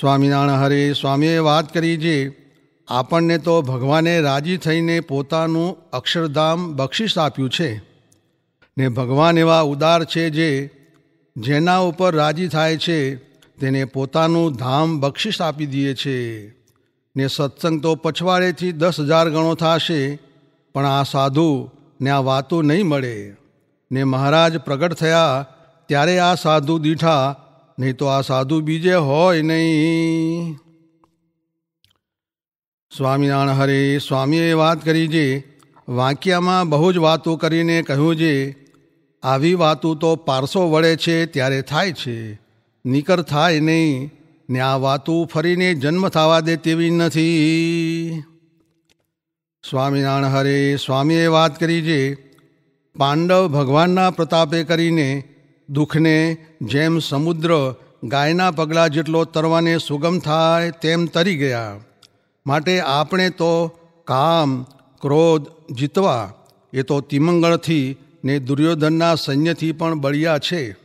સ્વામિનારાયણ હરે, સ્વામીએ વાત કરી જે આપણને તો ભગવાને રાજી થઈને પોતાનું અક્ષરધામ બક્ષિસ આપ્યું છે. ને ભગવાન એવા ઉદાર છે જે જેના ઉપર રાજી થાય છે, તેને પોતાનું ધામ બક્ષિસ આપી દે છે. ને સત્સંગ તો પછવાડેથી દસ હજાર ગણો થશે, પણ આ સાધુ ને આ વાતો નહીં મળે. ને મહારાજ પ્રગટ થયા, ત્યારે આ સાધુ દીઠા નહીં તો આ સાધુ બીજે હોય નહીં. સ્વામિનારાયણ હરે સ્વામીએ વાત કરી જે, વાંક્યામાં બહુ જ વાતો કરીને કહ્યું છે આવી વાતો તો પારસો વળે છે ત્યારે થાય છે, નિકર થાય નહીં, ને આ વાતો ફરીને જન્મ થવા દે તેવી નથી. સ્વામિનારાયણ હરે સ્વામીએ વાત કરી જે, પાંડવ ભગવાનના પ્રતાપે કરીને દુઃખને જેમ સમુદ્ર ગાયના પગલાં જેટલો તરવાને સુગમ થાય તેમ તરી ગયા. માટે આપણે તો કામ, ક્રોધ, જીતવા, એ તો તિમંગળથી ને દુર્યોધનના સૈન્યથી પણ બળિયા છે.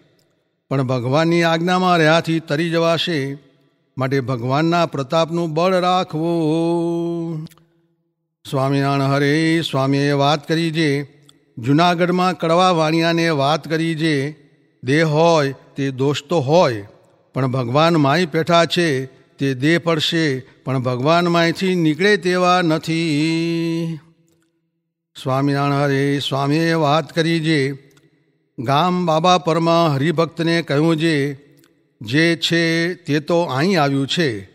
પણ ભગવાનની આજ્ઞામાં રહ્યાથી તરી જવાશે. માટે ભગવાનના પ્રતાપનું બળ રાખવું. સ્વામિનારાયણ હરે સ્વામીએ વાત કરી જે. જૂનાગઢમાં કડવા વાણિયાને વાત કરી જે. દેહ હોય તે દોષ તો હોય, પણ ભગવાન માય પેઠા છે તે દેહ પડશે, પણ ભગવાન માયથી નીકળે તેવા નથી. સ્વામિનારાયણ હરે સ્વામીએ વાત કરી જે, ગામ બાબા પરમાં હરિભક્તને કહ્યું જે જે છે તે તો અહીં આવ્યું છે,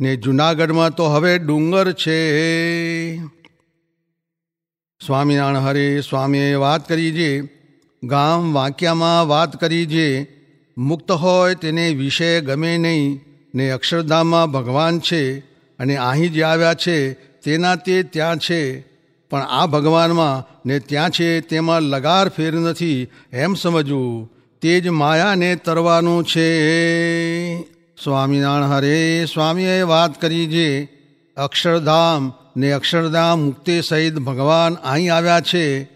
ને જૂનાગઢમાં તો હવે ડુંગર છે. સ્વામિનારાયણ હરે સ્વામીએ વાત કરી જે ગામ વાંક્યામાં વાત કરી જે, મુક્ત હોય તેને વિષય ગમે નહીં, ને અક્ષરધામમાં ભગવાન છે, અને અહીં જે આવ્યા છે, તેના તે ત્યાં છે. પણ આ ભગવાનમાં ને ત્યાં છે તેમાં લગાર ફેર નથી, એમ સમજવું તે જ માયાને તરવાનું છે. સ્વામિનારાયણ હરે સ્વામીએ વાત કરી જે, અક્ષરધામ ને અક્ષરધામ મુક્તિ સહિત ભગવાન અહીં આવ્યા છે.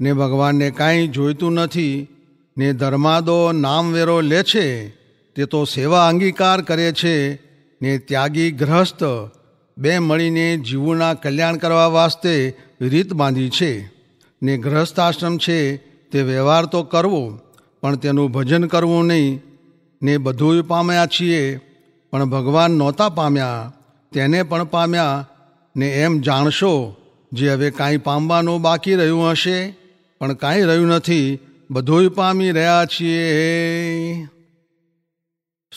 ને ભગવાનને કાંઈ જોઈતું નથી, ને ધર્માદો નામવેરો લે છે, તે તો સેવા અંગીકાર કરે છે, ને ત્યાગી ગ્રહસ્થ બે મળીને જીવોના કલ્યાણ કરવા વાસ્તે રીત બાંધી છે, ને ગ્રહસ્થાશ્રમ છે તે વ્યવહાર તો કરવો, પણ તેનું ભજન કરવું નહીં, ને બધું પામ્યા છીએ, પણ ભગવાન નહોતા પામ્યા, તેને પણ પામ્યા, ને એમ જાણશો, જે હવે કાંઈ પામવાનું બાકી રહ્યું હશે? પણ કાંઈ રહ્યું નથી. બધોય પામી રહ્યા છીએ.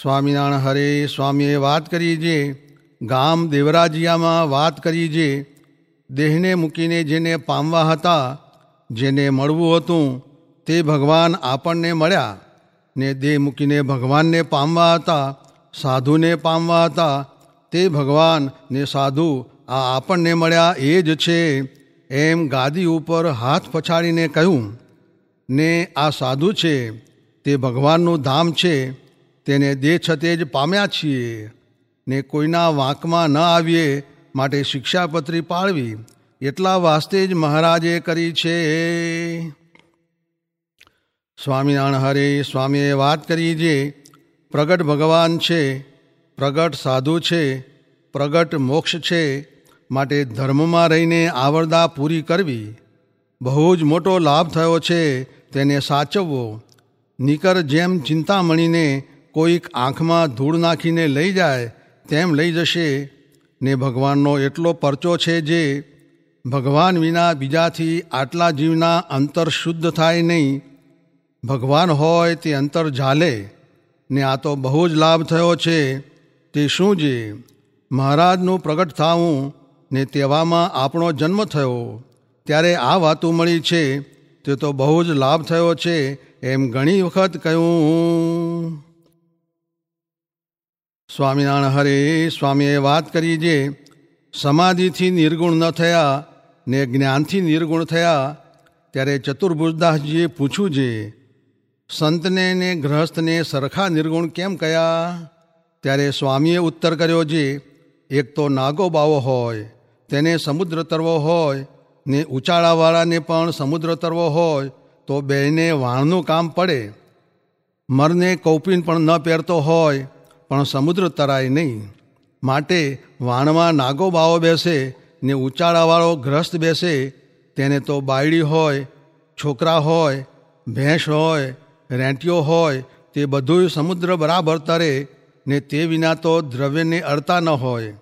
સ્વામિનારાયણ હરે સ્વામીએ વાત કરી જે. ગામ દેવરાજિયામાં વાત કરી જે. દેહને મૂકીને જેને પામવા હતા, જેને મળવું હતું, તે ભગવાન આપણને મળ્યા. ને દેહ મૂકીને ભગવાનને પામવા હતા, સાધુને પામવા હતા, તે ભગવાન ને સાધુ આ આપણને મળ્યા એ જ છે. એમ ગાદી ઉપર હાથ પછાડીને કહ્યું, ને આ સાધુ છે, તે ભગવાનનું ધામ છે, તેને દેહ છતે જ પામ્યા છીએ. ને કોઈના વાંકમાં ન આવીએ માટે શિક્ષાપત્રી પાળવી, એટલા વાસ્તે જ મહારાજે કરી છે. સ્વામિનારાયણ હરે, સ્વામીએ વાત કરી જે, પ્રગટ ભગવાન છે, પ્રગટ સાધુ છે, પ્રગટ મોક્ષ છે માટે ધર્મમાં રહીને આવરદા પૂરી કરવી બહુ જ મોટો લાભ થયો છે, તેને સાચવવો. નિકર જેમ ચિંતામણીને કોઈક આંખમાં ધૂળ નાખીને લઈ જાય, તેમ લઈ જશે. ને ભગવાનનો એટલો પરચો છે જે ભગવાન વિના બીજાથી આટલા જીવના અંતર શુદ્ધ થાય નહીં. ભગવાન હોય તે અંતર ઝાલે. ને આ તો બહુ જ લાભ થયો છે. તે શું છે મહારાજનું પ્રગટ થાવું ને તેવામાં આપણો જન્મ થયો. ત્યારે આ વાતો મળી છે, તે તો બહુ જ લાભ થયો છે, એમ ઘણી વખત કહ્યું. સ્વામિનારાયણ હરે સ્વામીએ વાત કરી જે, સમાધિથી નિર્ગુણ ન થયા ને જ્ઞાનથી નિર્ગુણ થયા, ત્યારે ચતુર્ભુજદાસજીએ પૂછ્યું છે સંતને ને ગ્રહસ્થને સરખા નિર્ગુણ કેમ કયા? ત્યારે સ્વામીએ ઉત્તર કર્યો જે, એક તો નાગો બાવો હોય તેને સમુદ્ર તરવો હોય, ને ઉચાળાવાળાને પણ સમુદ્ર તરવો હોય, તો બેને વાણનું કામ પડે. મરને કૌપીન પણ ન પહેરતો હોય, પણ સમુદ્ર તરાય નહીં. માટે વાણમાં નાગો બાવો બેસે, ને ઉચાળાવાળો ગ્રસ્ત બેસે, તેને તો બાયડી હોય, છોકરા હોય, ભેંસ હોય રેંટીઓ હોય, તે બધુંય સમુદ્ર બરાબર તરે, ને તે વિના તો દ્રવ્યને અડતા ન હોય.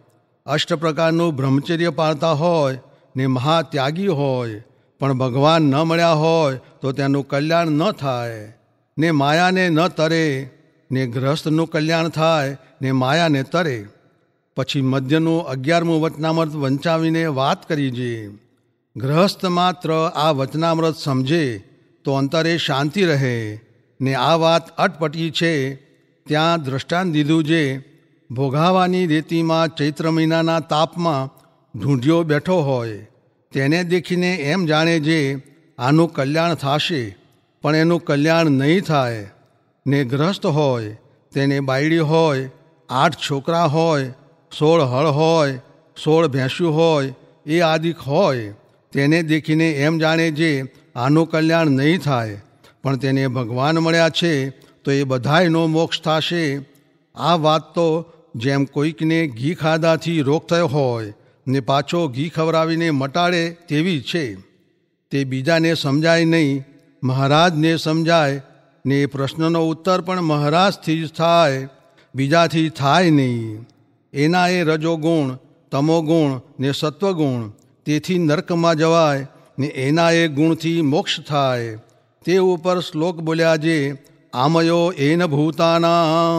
અષ્ટ પ્રકારનું બ્રહ્મચર્ય પાળતા હોય ને મહાત્યાગી હોય, પણ ભગવાન ન મળ્યા હોય તો તેનું કલ્યાણ ન થાય, ને માયાને ન તરે, ને ગ્રહસ્થનું કલ્યાણ થાય, ને માયાને તરે. પછી મધ્યનું અગિયારમું વચનામૃત વંચાવીને વાત કરી છે ગ્રહસ્થ માત્ર આ વચનામૃત સમજે તો અંતરે શાંતિ રહે, ને આ વાત અટપટી છે, ત્યાં દ્રષ્ટાંત દીધું છે ભોગાવાની રેતીમાં ચૈત્ર મહિનાના તાપમાં ઢૂંઢિયો બેઠો હોય, તેને દેખીને એમ જાણે જે આનું કલ્યાણ થશે, પણ એનું કલ્યાણ નહીં થાય. ને ગ્રસ્ત હોય, તેને બાયડી હોય, આઠ છોકરા હોય, સોળ હળ હોય, સોળ ભેંસું હોય, એ આદિક હોય, તેને દેખીને એમ જાણે જે આનું કલ્યાણ નહીં થાય, પણ તેને ભગવાન મળ્યા છે, તો એ બધાયનો મોક્ષ થશે. આ વાત તો જેમ કોઈકને ઘી ખાધાથી રોગ થયો હોય ને પાછો ઘી ખવડાવીને મટાડે તેવી છે. તે બીજાને સમજાય નહીં, મહારાજને સમજાય ને એ પ્રશ્નનો ઉત્તર પણ મહારાજથી જ થાય, બીજાથી થાય નહીં. એના એ રજોગુણ, તમોગુણ ને સત્વગુણ તેથી નર્કમાં જવાય ને એના એ ગુણથી મોક્ષ થાય. તે ઉપર શ્લોક બોલ્યા જે, આમયો એન ભૂતાના.